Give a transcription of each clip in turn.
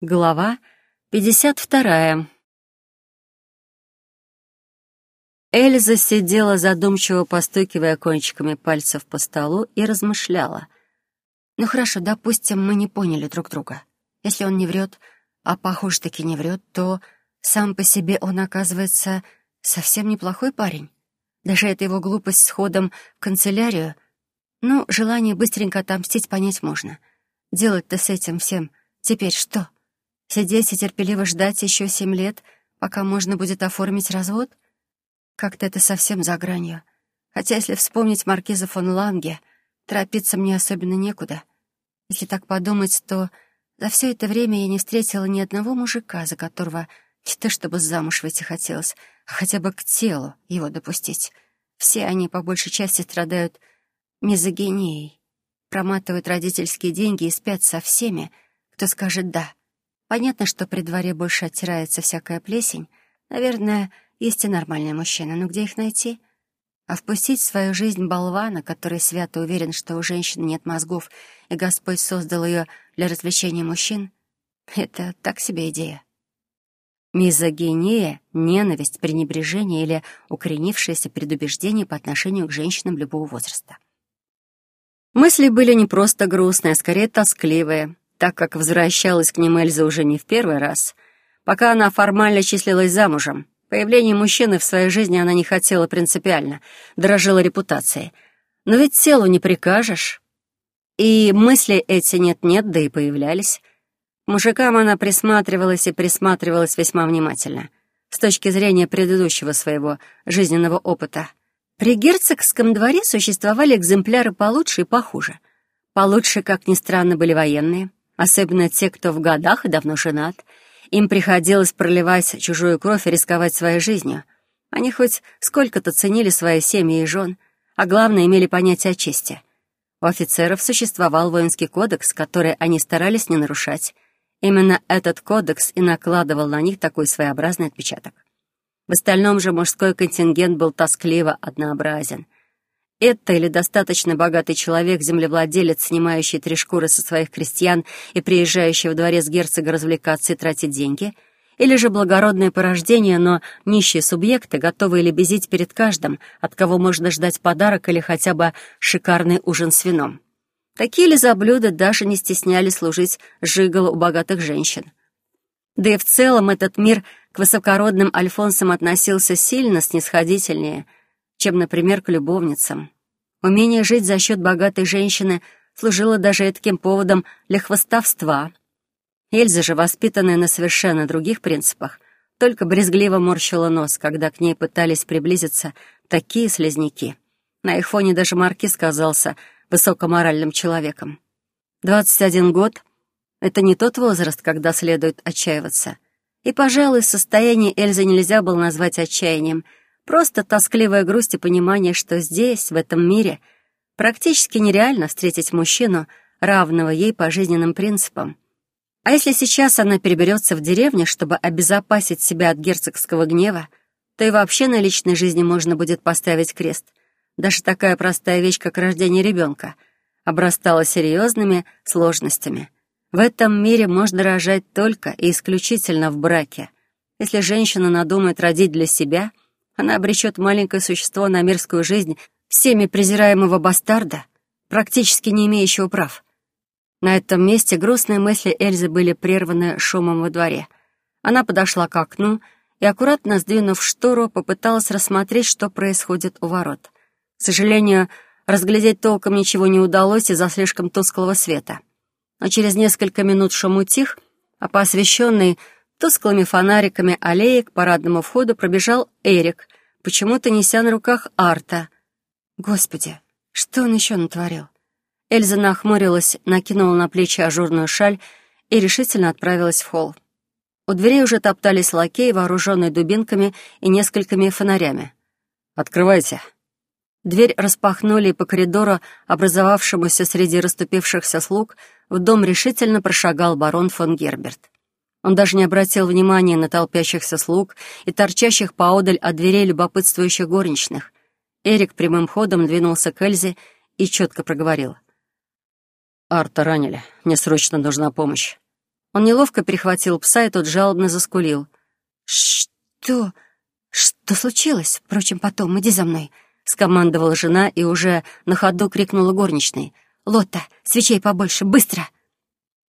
Глава 52. Эльза сидела задумчиво, постукивая кончиками пальцев по столу и размышляла. «Ну хорошо, допустим, мы не поняли друг друга. Если он не врет, а похоже-таки не врет, то сам по себе он, оказывается, совсем неплохой парень. Даже эта его глупость с ходом в канцелярию, ну, желание быстренько отомстить понять можно. Делать-то с этим всем теперь что?» Сидеть и терпеливо ждать еще семь лет, пока можно будет оформить развод? Как-то это совсем за гранью. Хотя, если вспомнить маркиза фон Ланге, торопиться мне особенно некуда. Если так подумать, то за все это время я не встретила ни одного мужика, за которого не то чтобы замуж выйти хотелось, а хотя бы к телу его допустить. Все они по большей части страдают мизогинией, проматывают родительские деньги и спят со всеми, кто скажет «да». Понятно, что при дворе больше оттирается всякая плесень. Наверное, есть и нормальные мужчины, но где их найти? А впустить в свою жизнь болвана, который свято уверен, что у женщины нет мозгов, и Господь создал ее для развлечения мужчин, это так себе идея. Мизогиния, ненависть, пренебрежение или укоренившееся предубеждение по отношению к женщинам любого возраста. Мысли были не просто грустные, а скорее тоскливые так как возвращалась к ним Эльза уже не в первый раз, пока она формально числилась замужем. Появление мужчины в своей жизни она не хотела принципиально, дорожила репутацией. Но ведь телу не прикажешь. И мысли эти нет-нет, да и появлялись. К мужикам она присматривалась и присматривалась весьма внимательно, с точки зрения предыдущего своего жизненного опыта. При герцогском дворе существовали экземпляры получше и похуже. Получше, как ни странно, были военные — особенно те, кто в годах и давно женат. Им приходилось проливать чужую кровь и рисковать своей жизнью. Они хоть сколько-то ценили свои семьи и жен, а главное, имели понятие о чести. У офицеров существовал воинский кодекс, который они старались не нарушать. Именно этот кодекс и накладывал на них такой своеобразный отпечаток. В остальном же мужской контингент был тоскливо однообразен — это или достаточно богатый человек, землевладелец, снимающий три шкуры со своих крестьян и приезжающий во дворец герцога развлекаться и тратить деньги, или же благородное порождение, но нищие субъекты, готовые лебезить перед каждым, от кого можно ждать подарок или хотя бы шикарный ужин с вином. Такие лизоблюда даже не стесняли служить жиголу у богатых женщин. Да и в целом этот мир к высокородным альфонсам относился сильно снисходительнее — чем, например, к любовницам. Умение жить за счет богатой женщины служило даже таким поводом для хвостовства. Эльза же, воспитанная на совершенно других принципах, только брезгливо морщила нос, когда к ней пытались приблизиться такие слезняки. На их фоне даже Маркиз казался высокоморальным человеком. 21 год — это не тот возраст, когда следует отчаиваться. И, пожалуй, состояние Эльзы нельзя было назвать отчаянием — Просто тоскливая грусть и понимание, что здесь, в этом мире, практически нереально встретить мужчину, равного ей по жизненным принципам. А если сейчас она переберется в деревню, чтобы обезопасить себя от герцогского гнева, то и вообще на личной жизни можно будет поставить крест. Даже такая простая вещь, как рождение ребенка, обрастала серьезными сложностями. В этом мире можно рожать только и исключительно в браке. Если женщина надумает родить для себя — она обречет маленькое существо на мирскую жизнь всеми презираемого бастарда, практически не имеющего прав. На этом месте грустные мысли Эльзы были прерваны шумом во дворе. Она подошла к окну и, аккуратно сдвинув штору, попыталась рассмотреть, что происходит у ворот. К сожалению, разглядеть толком ничего не удалось из-за слишком тусклого света. Но через несколько минут шум утих, а по освещенной Тусклыми фонариками аллеи к парадному входу пробежал Эрик, почему-то неся на руках Арта. Господи, что он еще натворил? Эльза нахмурилась, накинула на плечи ажурную шаль и решительно отправилась в холл. У дверей уже топтались лакеи, вооруженные дубинками и несколькими фонарями. «Открывайте». Дверь распахнули, и по коридору, образовавшемуся среди расступившихся слуг, в дом решительно прошагал барон фон Герберт. Он даже не обратил внимания на толпящихся слуг и торчащих поодаль от дверей любопытствующих горничных. Эрик прямым ходом двинулся к Эльзе и четко проговорил. «Арта ранили. Мне срочно нужна помощь». Он неловко перехватил пса, и тот жалобно заскулил. «Что? Что случилось? Впрочем, потом, иди за мной», — скомандовала жена и уже на ходу крикнула горничной. «Лотта, свечей побольше, быстро!»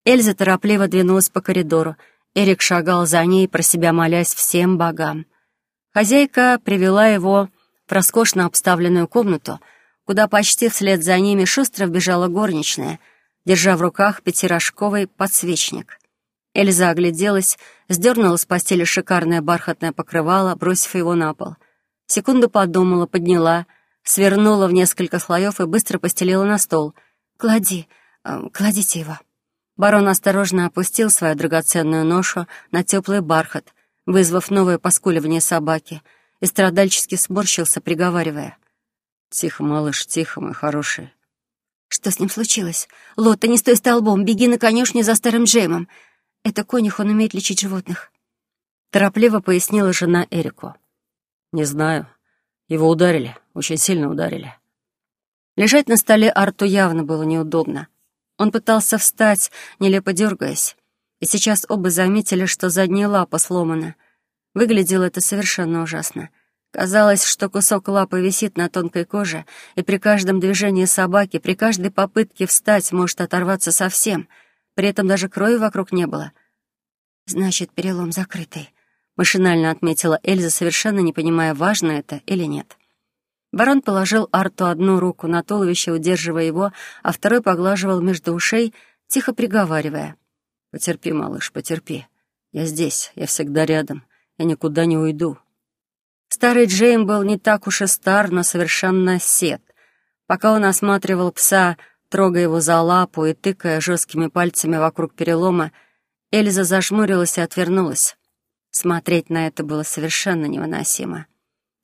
Эльза торопливо двинулась по коридору. Эрик шагал за ней, про себя молясь всем богам. Хозяйка привела его в роскошно обставленную комнату, куда почти вслед за ними шустро вбежала горничная, держа в руках пятирожковый подсвечник. Эльза огляделась, сдернула с постели шикарное бархатное покрывало, бросив его на пол. Секунду подумала, подняла, свернула в несколько слоев и быстро постелила на стол. «Клади, э, кладите его». Барон осторожно опустил свою драгоценную ношу на теплый бархат, вызвав новое поскуливание собаки, и страдальчески сморщился, приговаривая. «Тихо, малыш, тихо, мой хороший». «Что с ним случилось? Лотта, не стой столбом, беги на конюшню за старым Джеймом. Это конюх, он умеет лечить животных». Торопливо пояснила жена Эрику. «Не знаю. Его ударили, очень сильно ударили». Лежать на столе Арту явно было неудобно. Он пытался встать, нелепо дергаясь, и сейчас оба заметили, что задняя лапа сломана. Выглядело это совершенно ужасно. Казалось, что кусок лапы висит на тонкой коже, и при каждом движении собаки, при каждой попытке встать может оторваться совсем. При этом даже крови вокруг не было. «Значит, перелом закрытый», — машинально отметила Эльза, совершенно не понимая, важно это или нет. Барон положил Арту одну руку на туловище, удерживая его, а второй поглаживал между ушей, тихо приговаривая. «Потерпи, малыш, потерпи. Я здесь, я всегда рядом, я никуда не уйду». Старый Джейм был не так уж и стар, но совершенно сед. Пока он осматривал пса, трогая его за лапу и тыкая жесткими пальцами вокруг перелома, Эльза зажмурилась и отвернулась. Смотреть на это было совершенно невыносимо.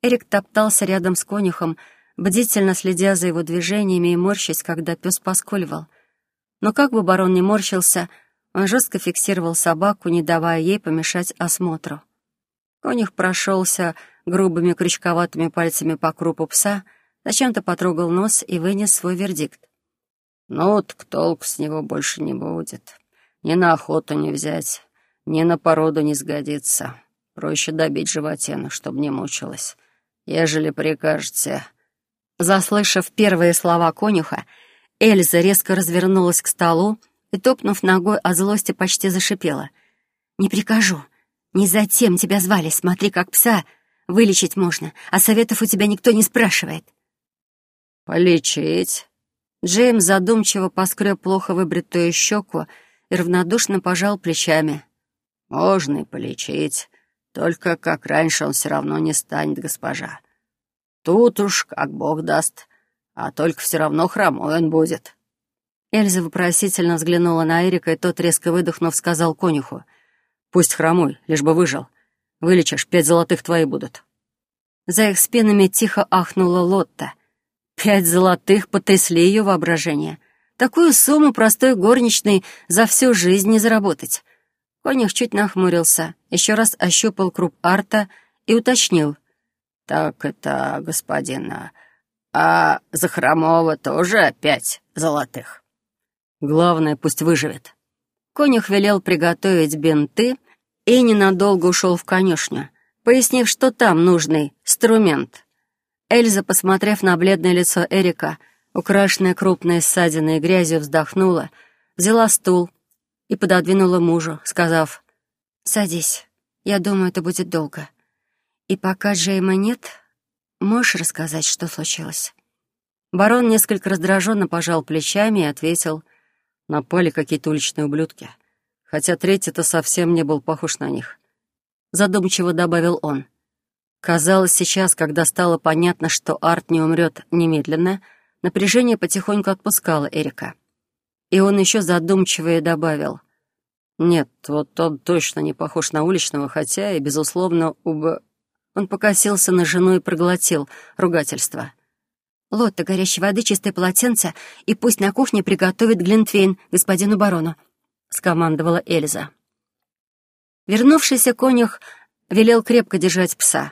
Эрик топтался рядом с конюхом, бдительно следя за его движениями и морщась, когда пес поскуливал. Но как бы барон ни морщился, он жестко фиксировал собаку, не давая ей помешать осмотру. Конюх прошелся грубыми крючковатыми пальцами по крупу пса, зачем-то потрогал нос и вынес свой вердикт. «Ну, так толку с него больше не будет. Ни на охоту не взять, ни на породу не сгодится. Проще добить животину, чтобы не мучилась ежели прикажете». Заслышав первые слова конюха, Эльза резко развернулась к столу и, топнув ногой от злости, почти зашипела. «Не прикажу. Не затем тебя звали. Смотри, как пса вылечить можно, а советов у тебя никто не спрашивает». «Полечить?» Джеймс задумчиво поскреб плохо выбритую щеку и равнодушно пожал плечами. «Можно и полечить. Только, как раньше, он все равно не станет, госпожа. Тут уж как бог даст, а только все равно хромой он будет». Эльза вопросительно взглянула на Эрика, и тот, резко выдохнув, сказал конюху. «Пусть хромой, лишь бы выжил. Вылечишь, пять золотых твои будут». За их спинами тихо ахнула Лотта. Пять золотых потрясли ее воображение. Такую сумму простой горничной за всю жизнь не заработать. Конюх чуть нахмурился, еще раз ощупал круп арта и уточнил. «Так это, господин, а за Хромова тоже пять золотых?» «Главное, пусть выживет». Конюх велел приготовить бинты и ненадолго ушел в конюшню, пояснив, что там нужный инструмент. Эльза, посмотрев на бледное лицо Эрика, украшенное крупной ссадиной и грязью, вздохнула, взяла стул, и пододвинула мужу, сказав, «Садись, я думаю, это будет долго. И пока Джейма нет, можешь рассказать, что случилось?» Барон несколько раздраженно пожал плечами и ответил, «Напали какие-то уличные ублюдки, хотя третий-то совсем не был похож на них». Задумчиво добавил он. Казалось, сейчас, когда стало понятно, что Арт не умрет немедленно, напряжение потихоньку отпускало Эрика. И он еще задумчивее добавил. «Нет, вот он точно не похож на уличного, хотя и, безусловно, уб...» Он покосился на жену и проглотил ругательство. «Лотта горящей воды, чистое полотенце, и пусть на кухне приготовит Глинтвейн господину барону», — скомандовала Эльза. Вернувшийся конюх велел крепко держать пса,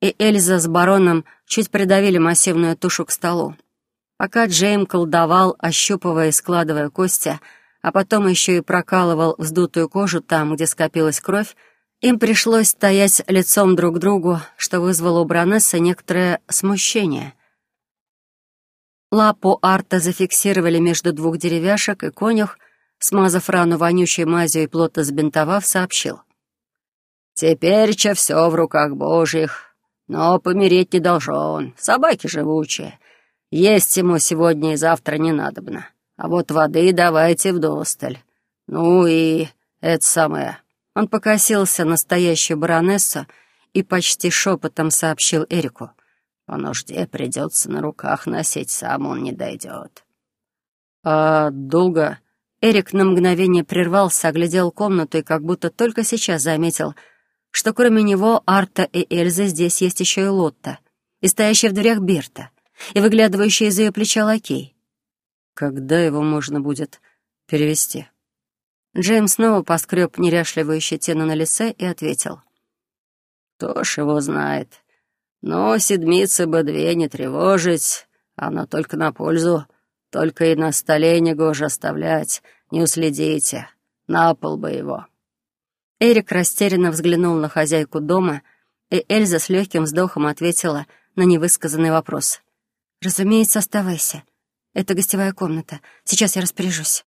и Эльза с бароном чуть придавили массивную тушу к столу. Пока Джейм колдовал, ощупывая и складывая кости, а потом еще и прокалывал вздутую кожу там, где скопилась кровь, им пришлось стоять лицом друг к другу, что вызвало у Бронессы некоторое смущение. Лапу Арта зафиксировали между двух деревяшек, и конюх, смазав рану вонючей мазью и плотно сбинтовав, сообщил. «Теперь-че все в руках божьих, но помереть не должен. Собаки живучие. Есть ему сегодня и завтра не надобно. А вот воды давайте вдосталь. Ну и это самое». Он покосился настоящую баронессу и почти шепотом сообщил Эрику. «По нужде придется на руках носить, сам он не дойдет». «А долго?» Эрик на мгновение прервался, оглядел комнату и как будто только сейчас заметил, что кроме него, Арта и Эльзы здесь есть еще и Лотта, и стоящая в дверях Берта, и выглядывающая из ее плеча лакей. Когда его можно будет перевести? Джеймс снова поскреб неряшливую щетину на лице и ответил. «Кто ж его знает? Но седмицы бы две не тревожить, оно только на пользу. Только и на столе не гоже оставлять, не уследите. На пол бы его». Эрик растерянно взглянул на хозяйку дома, и Эльза с легким вздохом ответила на невысказанный вопрос. «Разумеется, оставайся. Это гостевая комната. Сейчас я распоряжусь».